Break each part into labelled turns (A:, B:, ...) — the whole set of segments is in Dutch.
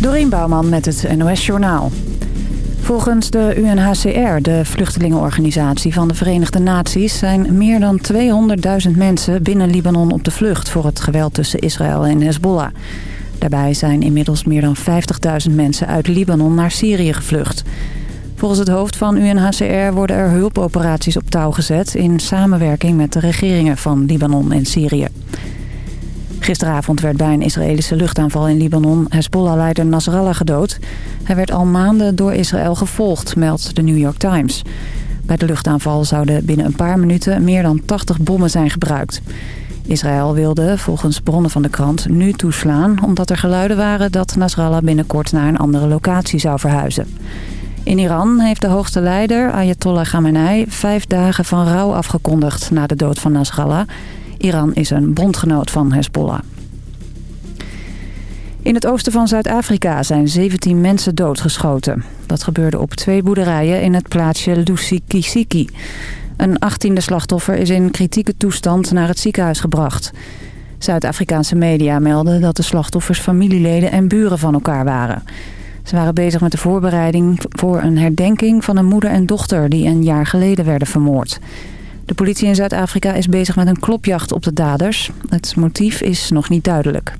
A: Dorien Bouwman met het NOS Journaal. Volgens de UNHCR, de vluchtelingenorganisatie van de Verenigde Naties... zijn meer dan 200.000 mensen binnen Libanon op de vlucht... voor het geweld tussen Israël en Hezbollah. Daarbij zijn inmiddels meer dan 50.000 mensen uit Libanon naar Syrië gevlucht. Volgens het hoofd van UNHCR worden er hulpoperaties op touw gezet... in samenwerking met de regeringen van Libanon en Syrië. Gisteravond werd bij een Israëlische luchtaanval in Libanon Hezbollah-leider Nasrallah gedood. Hij werd al maanden door Israël gevolgd, meldt de New York Times. Bij de luchtaanval zouden binnen een paar minuten meer dan 80 bommen zijn gebruikt. Israël wilde, volgens bronnen van de krant, nu toeslaan... omdat er geluiden waren dat Nasrallah binnenkort naar een andere locatie zou verhuizen. In Iran heeft de hoogste leider, Ayatollah Khamenei, vijf dagen van rouw afgekondigd na de dood van Nasrallah... Iran is een bondgenoot van Hezbollah. In het oosten van Zuid-Afrika zijn 17 mensen doodgeschoten. Dat gebeurde op twee boerderijen in het plaatsje Lusikisiki. Een achttiende slachtoffer is in kritieke toestand naar het ziekenhuis gebracht. Zuid-Afrikaanse media melden dat de slachtoffers familieleden en buren van elkaar waren. Ze waren bezig met de voorbereiding voor een herdenking van een moeder en dochter die een jaar geleden werden vermoord. De politie in Zuid-Afrika is bezig met een klopjacht op de daders. Het motief is nog niet duidelijk.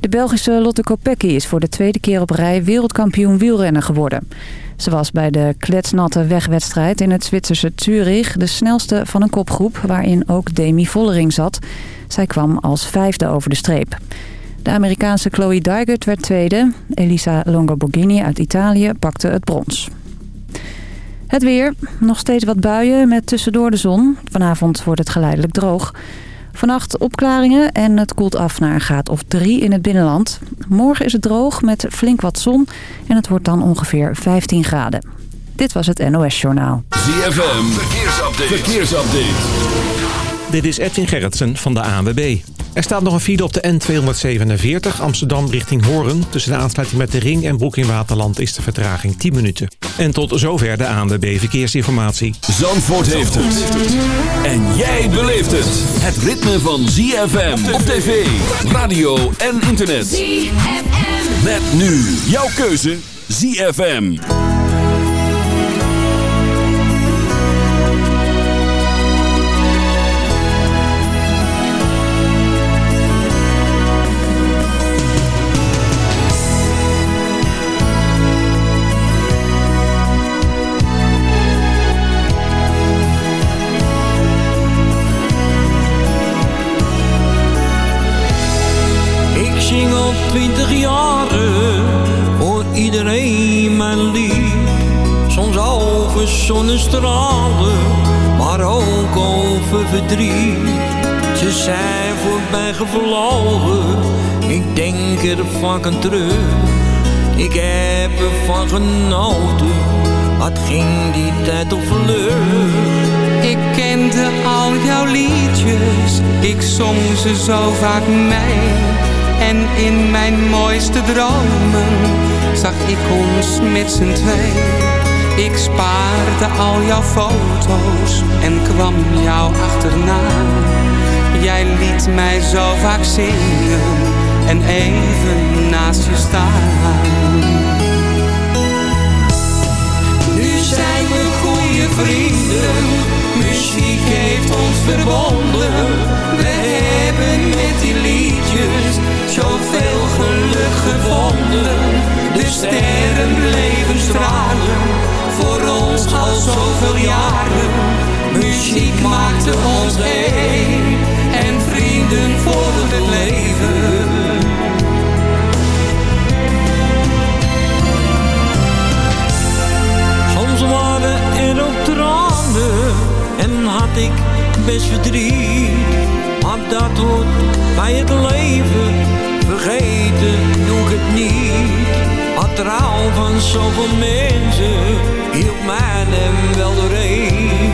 A: De Belgische Lotte Kopecky is voor de tweede keer op rij wereldkampioen wielrennen geworden. Ze was bij de kletsnatte wegwedstrijd in het Zwitserse Zurich de snelste van een kopgroep waarin ook Demi Vollering zat. Zij kwam als vijfde over de streep. De Amerikaanse Chloe Dijgert werd tweede. Elisa Longoborghini uit Italië pakte het brons. Het weer. Nog steeds wat buien met tussendoor de zon. Vanavond wordt het geleidelijk droog. Vannacht opklaringen en het koelt af naar een graad of 3 in het binnenland. Morgen is het droog met flink wat zon en het wordt dan ongeveer 15 graden. Dit was het NOS Journaal.
B: ZFM. Verkeersupdate. Verkeersupdate.
C: Dit is Edwin Gerritsen van de ANWB. Er staat nog een file op de N247 Amsterdam richting Hoorn. Tussen de aansluiting met de Ring en Broek in Waterland is de vertraging 10 minuten. En tot zover de ANWB Verkeersinformatie.
B: Zandvoort heeft het. En jij beleeft het. Het ritme van ZFM op tv, radio en internet. ZFM. Met nu jouw keuze ZFM.
D: Zonnestralen, maar ook over verdriet. Ze zijn voorbij gevlogen, ik denk er vaak aan terug. Ik heb ervan genoten, wat ging die tijd op vlucht.
E: Ik kende al jouw liedjes, ik zong ze zo vaak mee en in mijn mooiste dromen zag ik ons met z'n twee. Ik spaarde al jouw foto's en kwam jou achterna. Jij liet mij zo vaak zingen en even naast je staan.
D: van zoveel mensen hield mijn hem wel doorheen.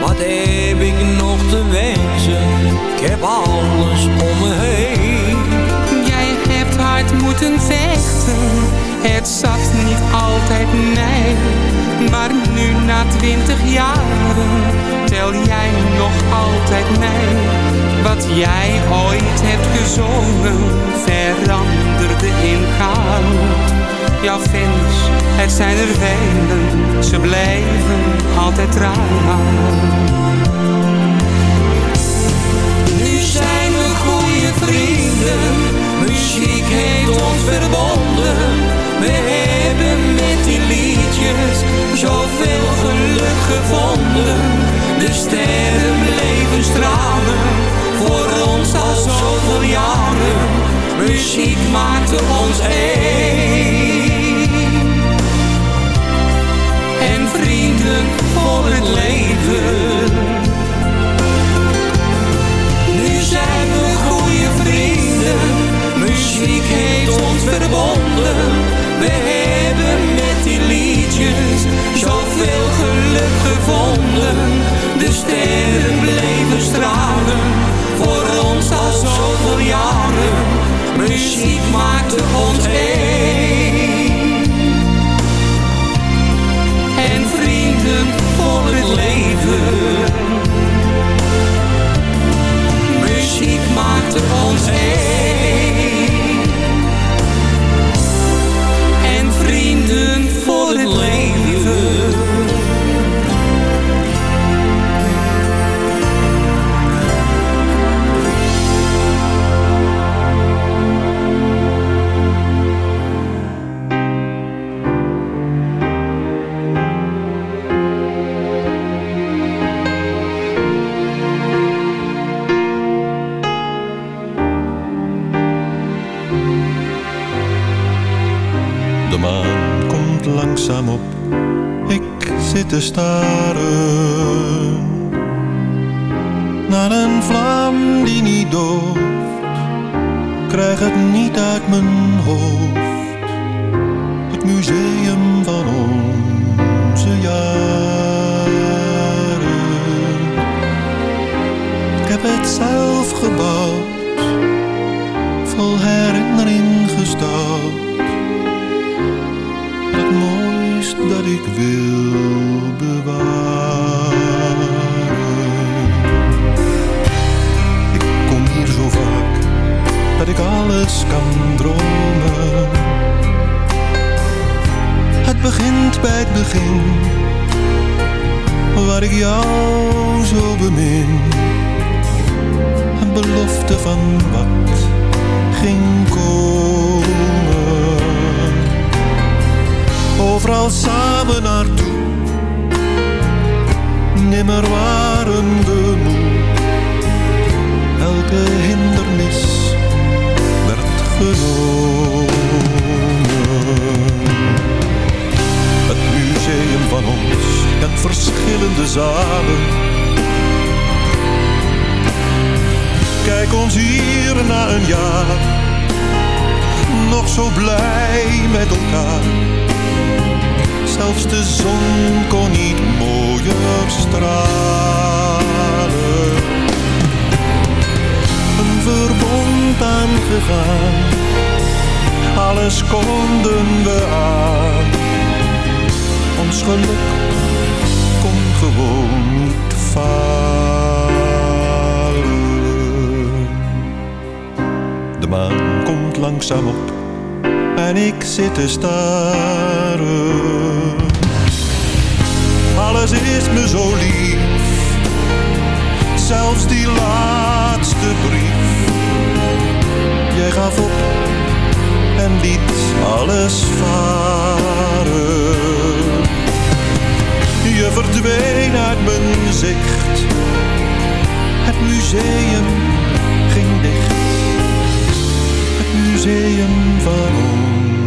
D: Wat heb ik nog te wensen? Ik heb alles om me heen.
E: Jij hebt hard moeten vechten, het zat niet altijd mij. Maar nu na twintig jaren tel jij nog altijd mij. Wat jij ooit hebt gezongen veranderde in goud jouw het zijn er velen, ze blijven altijd trouw. Nu zijn we goede vrienden, muziek heeft ons verbonden. We hebben met die liedjes zoveel geluk gevonden. De sterren bleven stralen, voor ons al zoveel jaren muziek maakte ons één. En vrienden voor het leven. nothing. en
F: ik zit te staren. Alles is me zo lief, zelfs die laatste brief. Jij gaf op en liet alles varen. Je verdween uit mijn zicht, het museum ging dicht museum van
G: ons.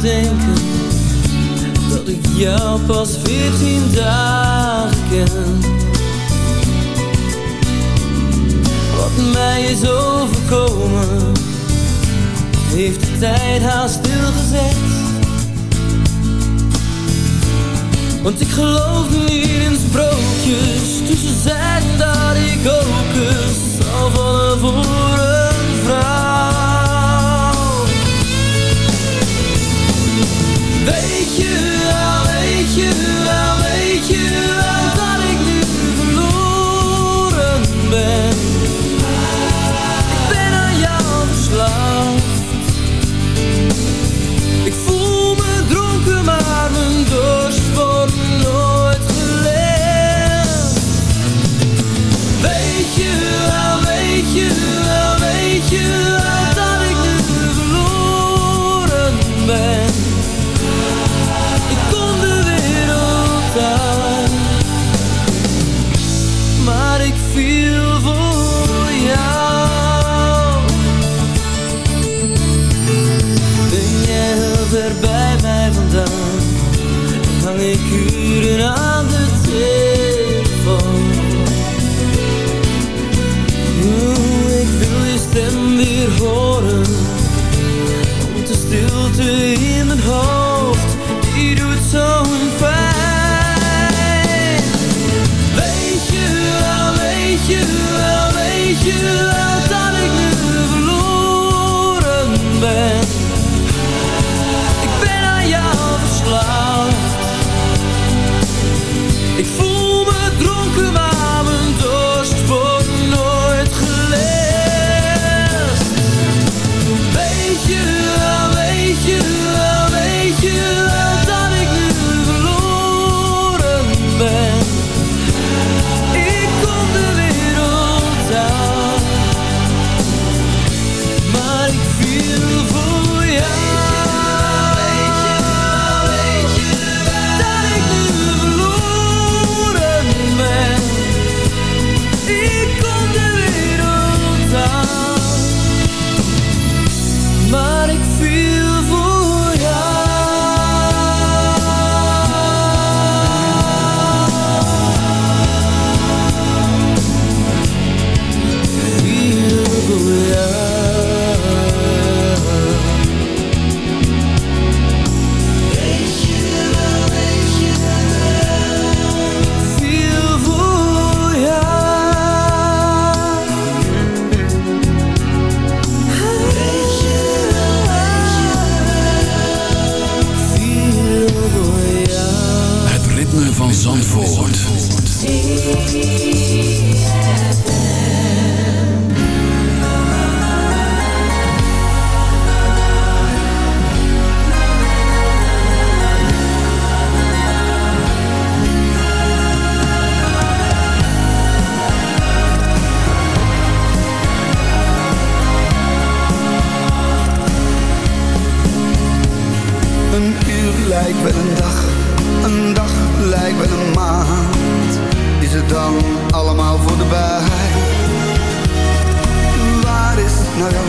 G: denken dat ik jou pas veertien dagen ken. Wat mij is overkomen, heeft de tijd haast stilgezet. Want ik
H: geloof niet
I: in sprookjes, dus ze zeiden dat ik ook eens zal vallen voor een vraag. You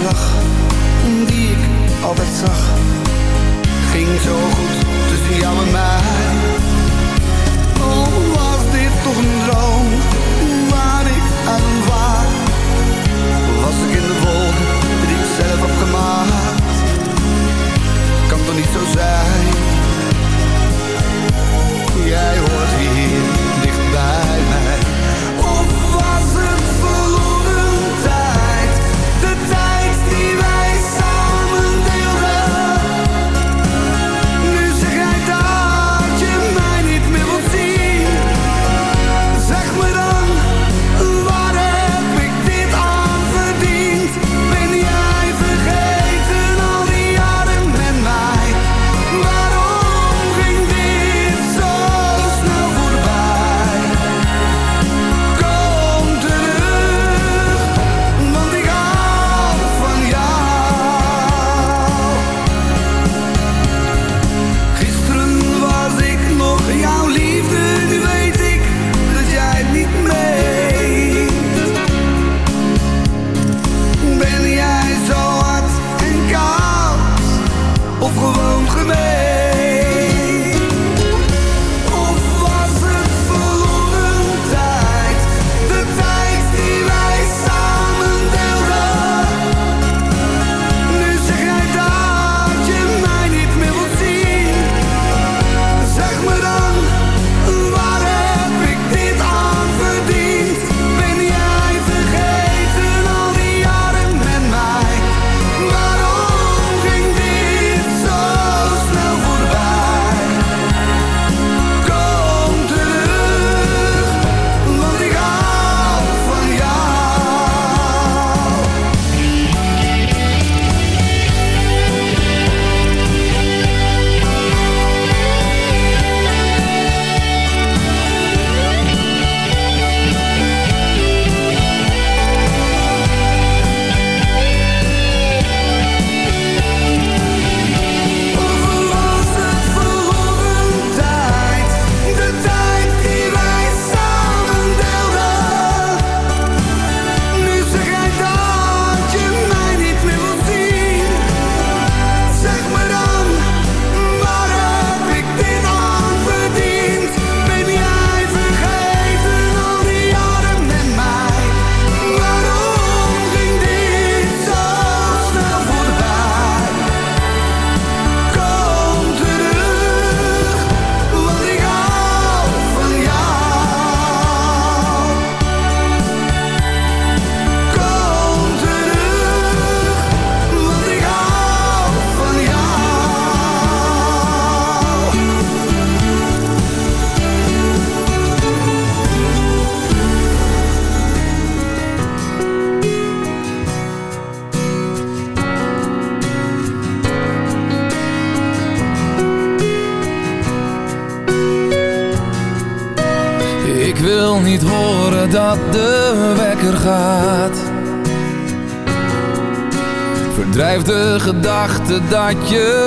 B: Lach,
J: die ik altijd zag? Dat je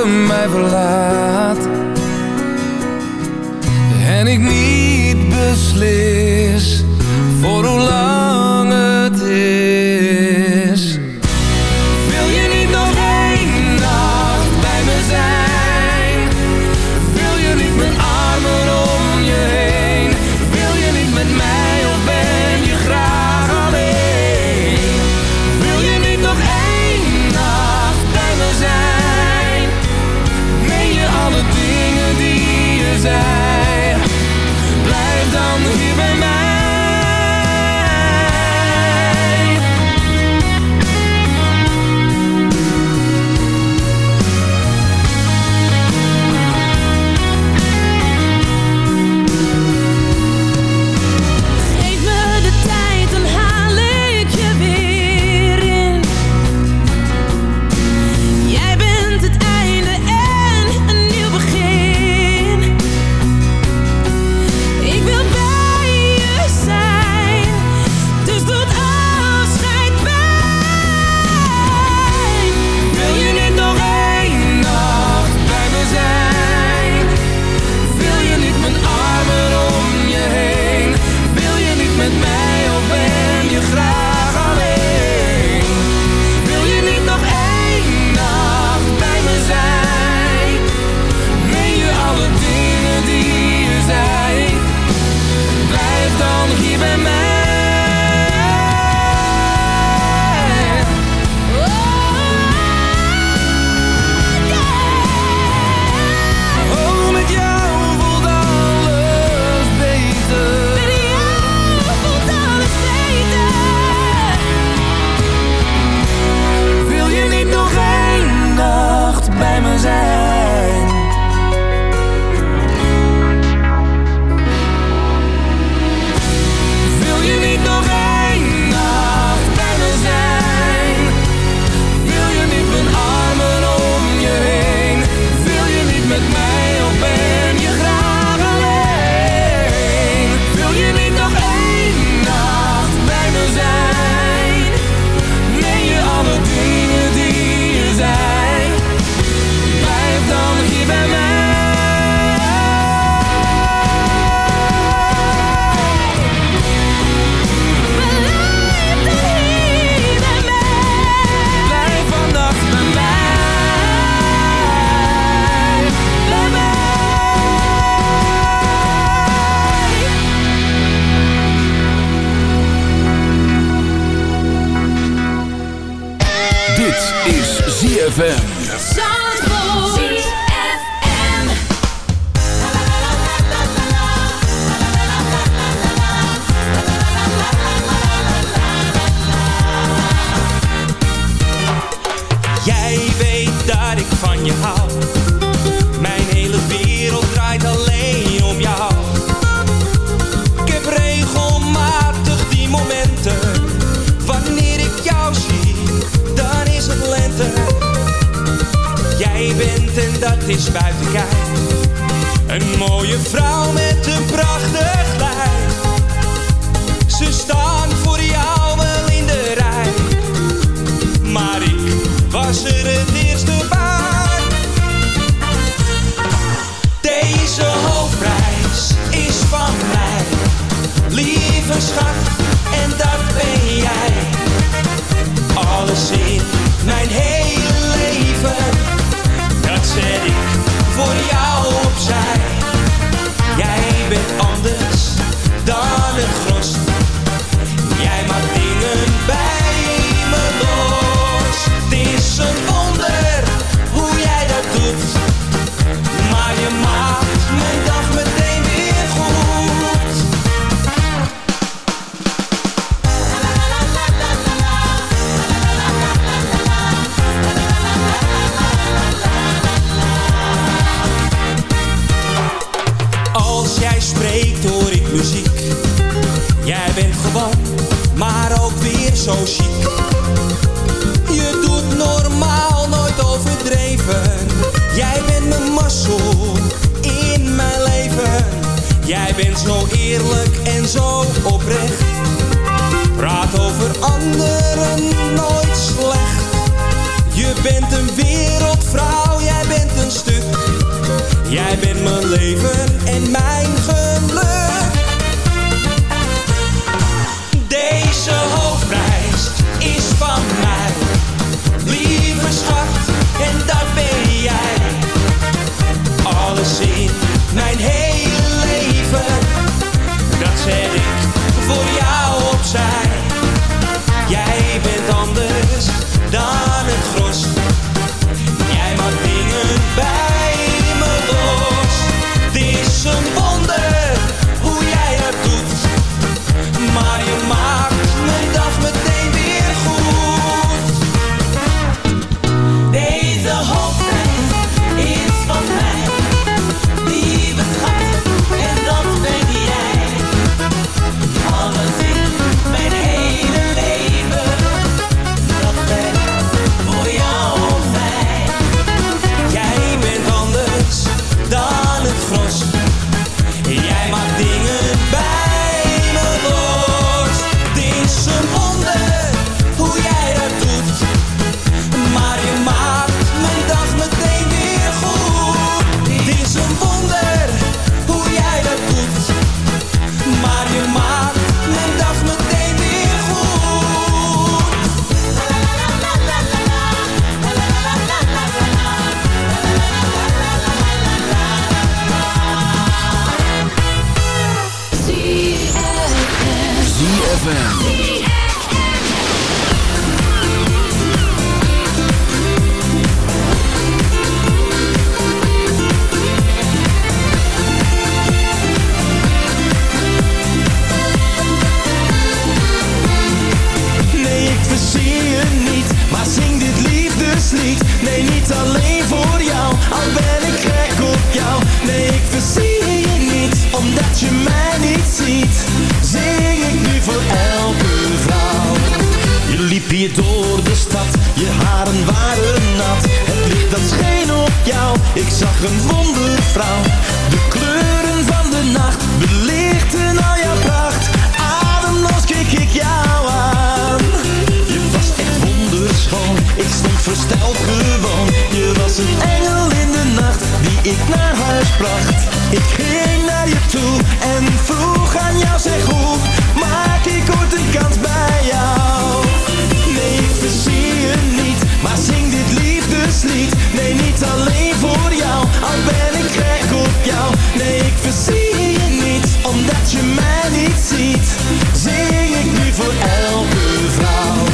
J: nee niet alleen voor jou. Al ben ik gek op jou, nee ik verzie je niet Omdat je mij niet ziet, zing ik nu voor elke vrouw.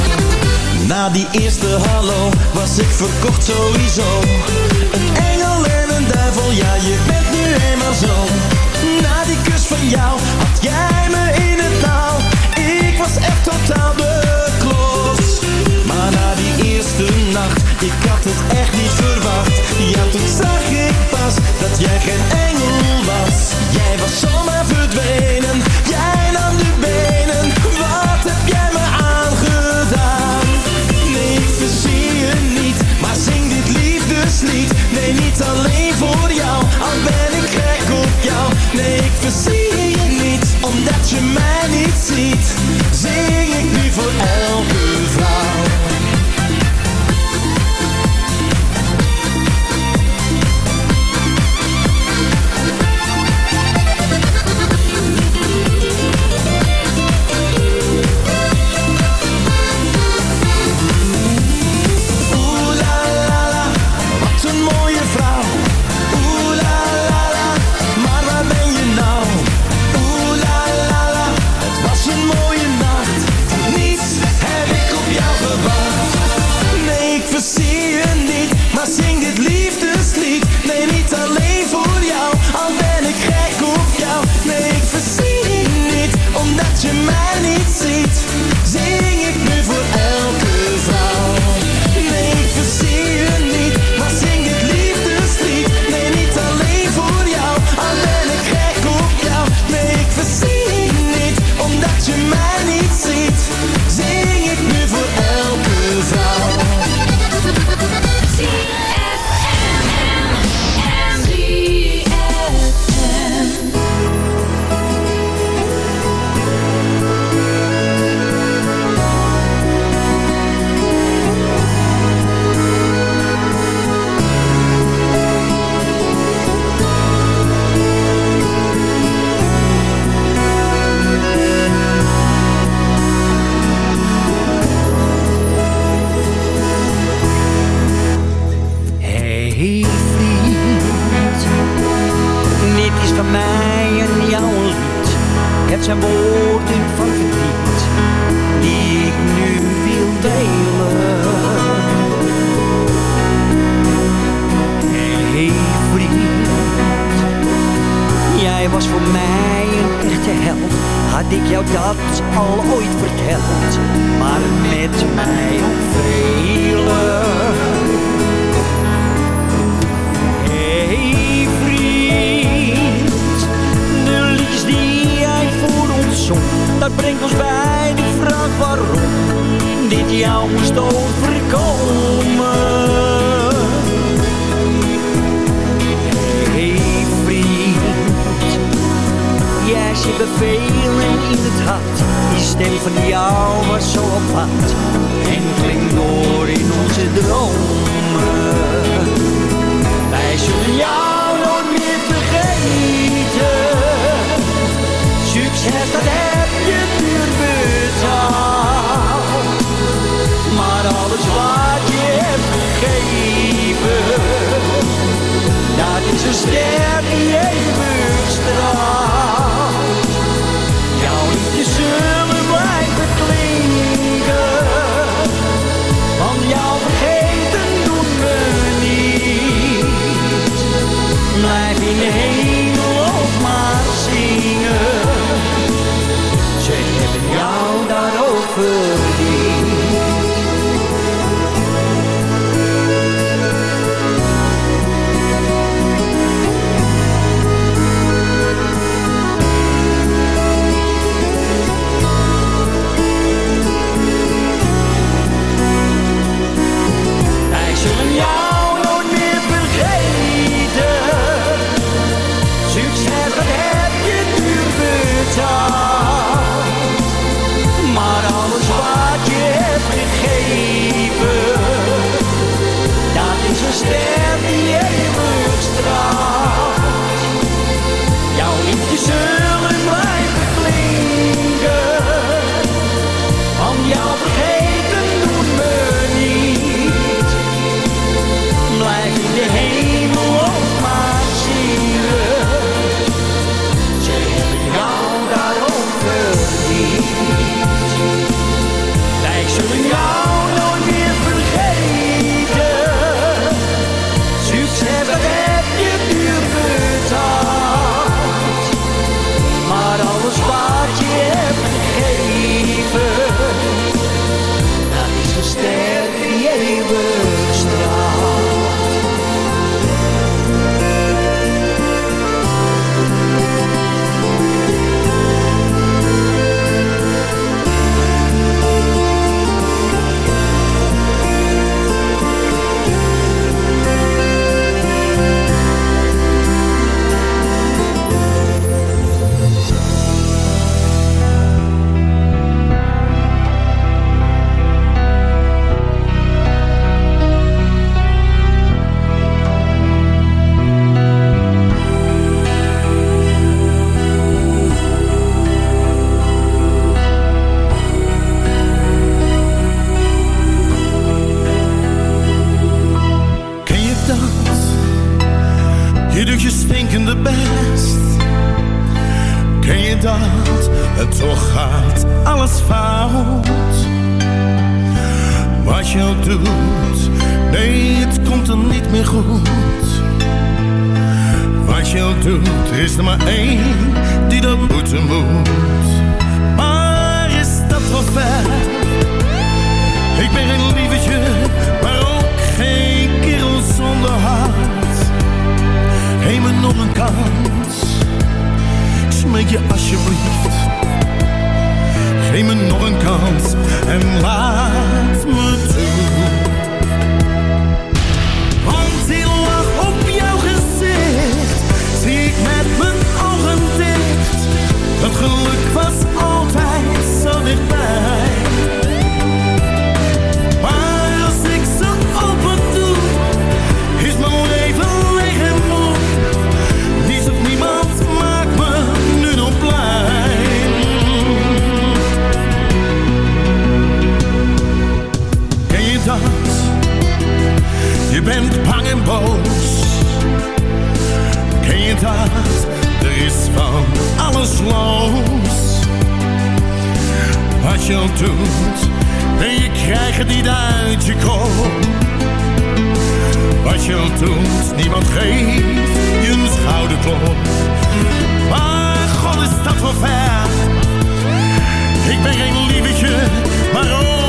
J: Na
K: die eerste hallo, was ik verkocht sowieso. Een engel en een duivel, ja je bent nu eenmaal zo. Na die kus van jou, had jij me in Ik had het echt niet verwacht. Ja, toen zag ik pas Dat jij geen engel was. Jij was zomaar verdwenen. Jij nam de benen. Wat heb jij me aangedaan? Nee, ik verzie je niet Maar zing dit liefdeslied. Nee, niet alleen voor jou Al ben ik gek op jou. Nee, ik verzie je niet Omdat je mij niet ziet. Zing ik nu voor elke vrouw. understand understand Je
F: bent bang en boos. Ken je dat? Er is van alles los. Wat je al doet, en je krijgt het niet uit je kop. Wat je al doet, niemand geeft je een schouderklop. Maar God is dat wel ver. Ik ben geen lievetje, maar ook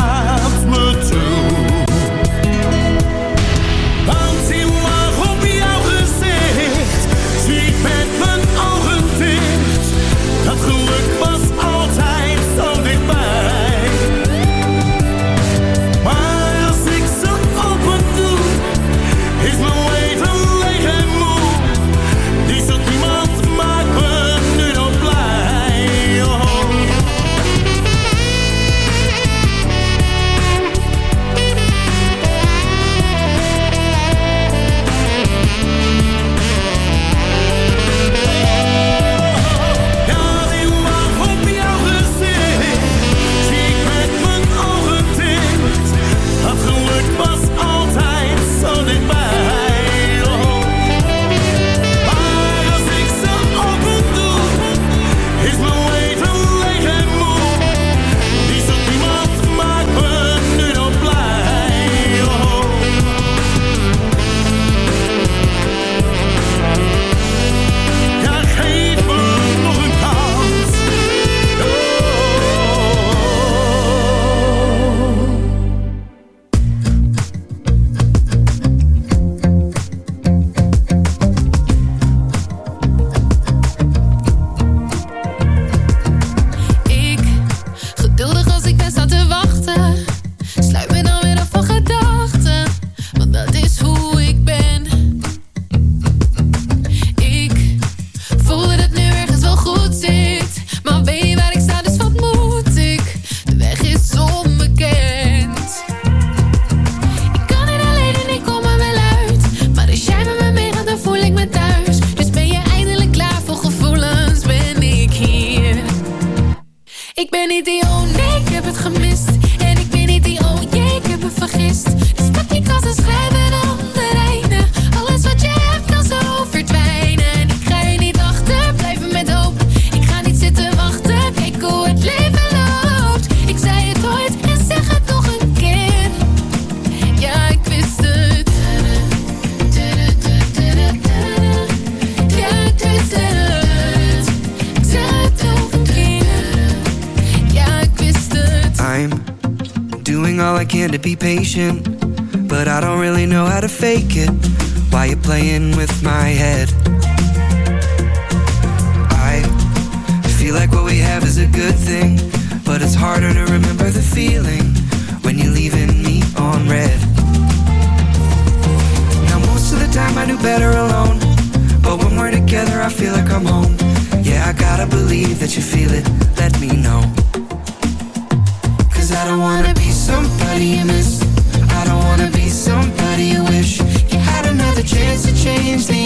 L: seems the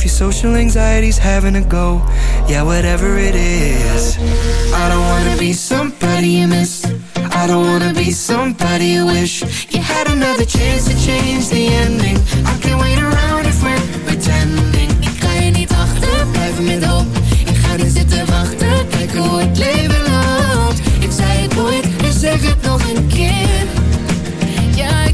L: If
J: your social anxiety's having a go, yeah, whatever it is. I don't wanna be somebody you miss. I don't wanna be somebody you wish you had another chance to change the ending. I can't wait around if we're pretending.
M: Ik ga je niet achterblijven met hoop. Ik ga niet zitten wachten, kijken hoe het leven loopt. Ik zei het nooit en zeg het nog een keer. Ja,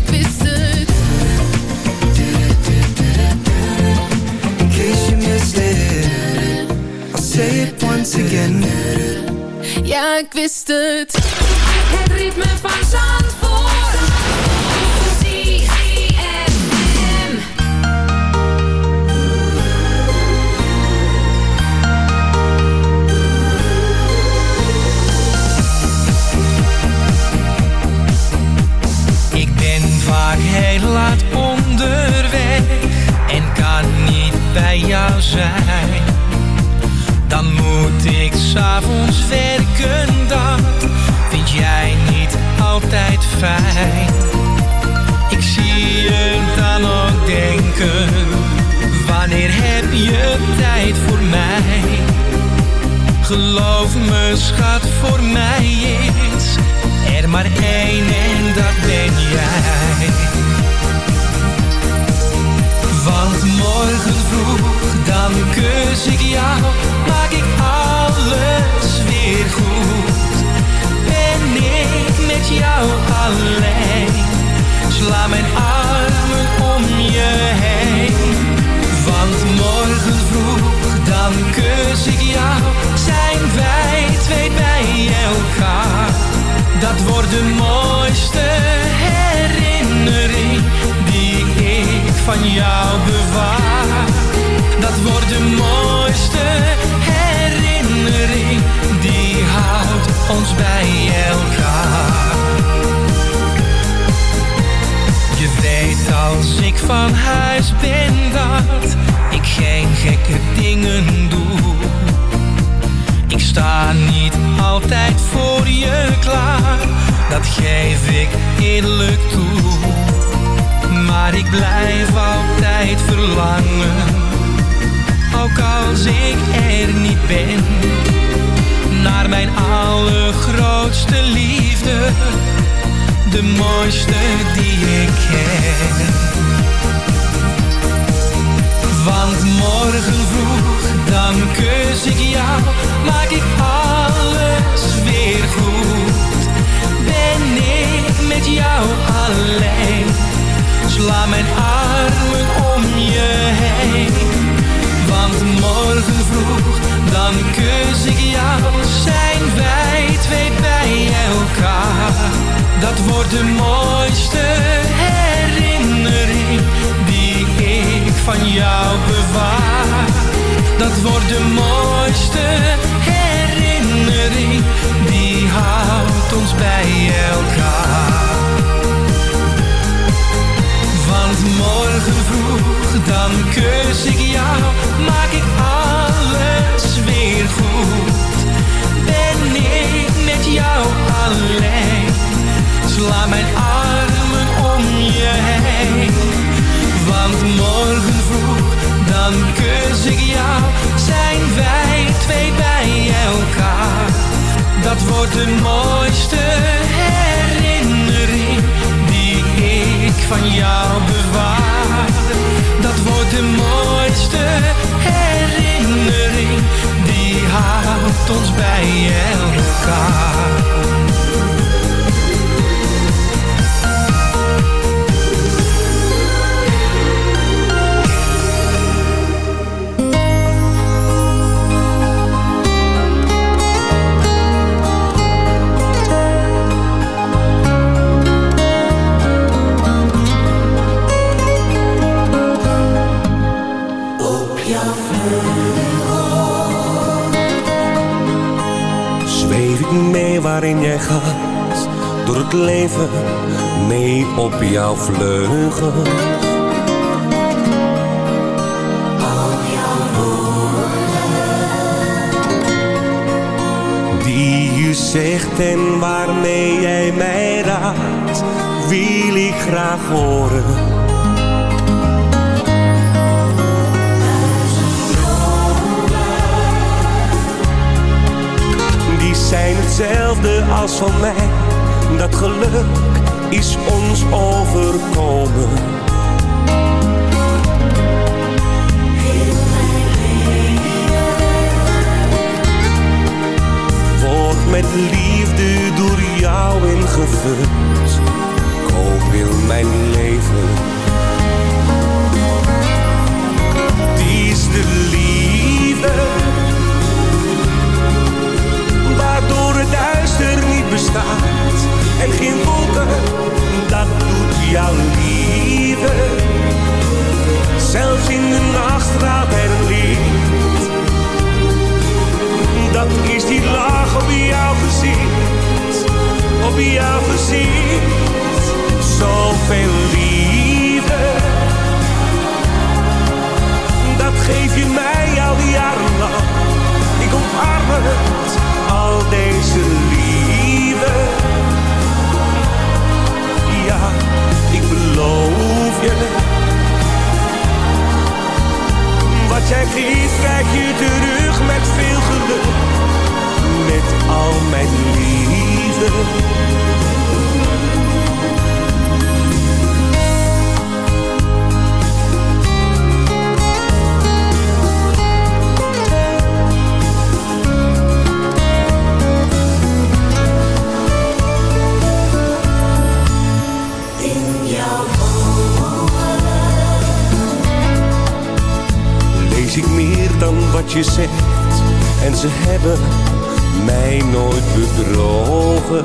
J: once again.
M: Ja, ik wist het. Het ritme van Zandvoort.
I: Ik ben vaak heel laat onderweg en kan niet bij jou zijn. Dan moet ik s'avonds werken, dat vind jij niet altijd fijn. Ik zie je dan ook denken, wanneer heb je tijd voor mij? Geloof me schat, voor mij is er maar één en dat ben jij. Morgen vroeg, dan kus ik jou, maak ik alles weer goed. Ben ik met jou alleen, sla mijn armen om je heen. Want morgen vroeg, dan kus ik jou, zijn wij twee bij elkaar. Dat wordt de mooiste van jou bewaar. Dat wordt de mooiste herinnering die houdt ons bij elkaar. Je weet als ik van huis ben dat ik geen gekke dingen doe. Ik sta niet altijd voor je klaar, dat geef ik eerlijk toe. Maar ik blijf altijd verlangen, ook als ik er niet ben. Naar mijn allergrootste liefde, de mooiste die ik ken. Want morgen vroeg, dan kus ik jou, maak ik alles weer goed. Ben ik met jou alleen, sla mijn armen om je heen. Want morgen vroeg, dan kus ik jou, zijn wij twee bij elkaar. Dat wordt de mooiste herinnering die ik van jou bewaar. Dat wordt de mooiste dan kus ik jou, zijn wij twee bij elkaar. Dat wordt de mooiste herinnering die ik van jou bewaar. Dat wordt de mooiste herinnering die houdt ons bij elkaar.
N: Waarin jij gaat, door het leven mee op jouw vleugels. Die je zegt en waarmee jij mij raadt, wil ik graag horen. Als van mij, dat geluk is ons overkomen. Word met liefde door jou ingevuld. Koop heel mijn leven. Die is de liefde. Waardoor het duister niet bestaat. En geen wolken, dat doet jouw liefde. Zelfs in de nacht gaat er licht. Dat is die lach op jouw gezicht, op jouw gezicht. Zoveel liefde, dat geef je mij al die jaren lang. Ik omarm het, al deze liefde. Ja, ik beloof je. Wat jij geeft, krijg je terug met veel geluk. Met al mijn liefde. Ik meer dan wat je zegt. En ze hebben mij nooit bedrogen.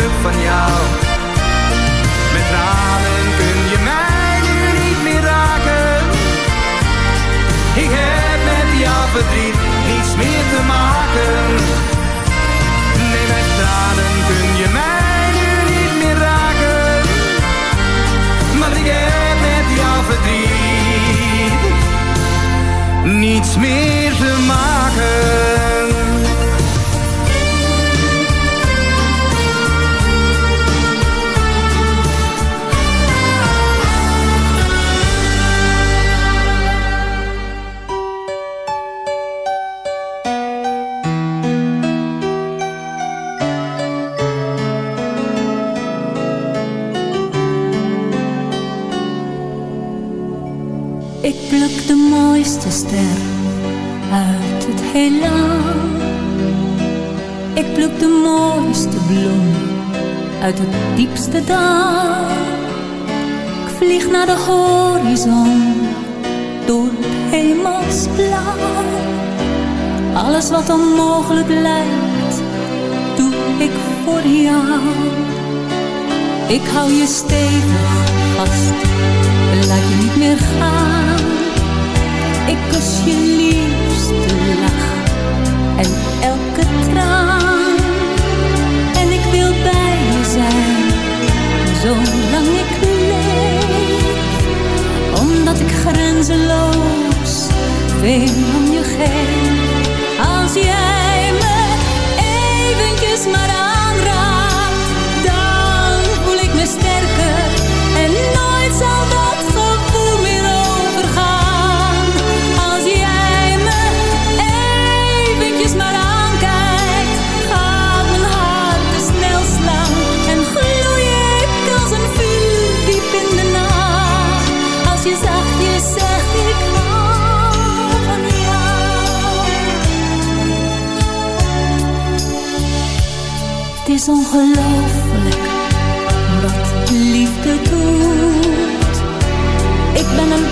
O: van jou. Met tranen kun je mij nu niet meer raken. Ik heb met jouw verdriet niets meer te maken. Nee, met tranen kun je mij nu niet meer raken. Maar ik heb met jouw verdriet niets meer te maken.
P: Het diepste dal. Ik vlieg naar de horizon door het hemelsblauw. Alles wat onmogelijk lijkt, doe ik voor jou. Ik hou je stevig vast, laat je niet meer gaan. Ik kus je liefste lach en elke zolang ik leef. Omdat ik grenzeloos veel om je geef. Als jij me eventjes maar is ongelooflijk wat liefde doet. Ik ben een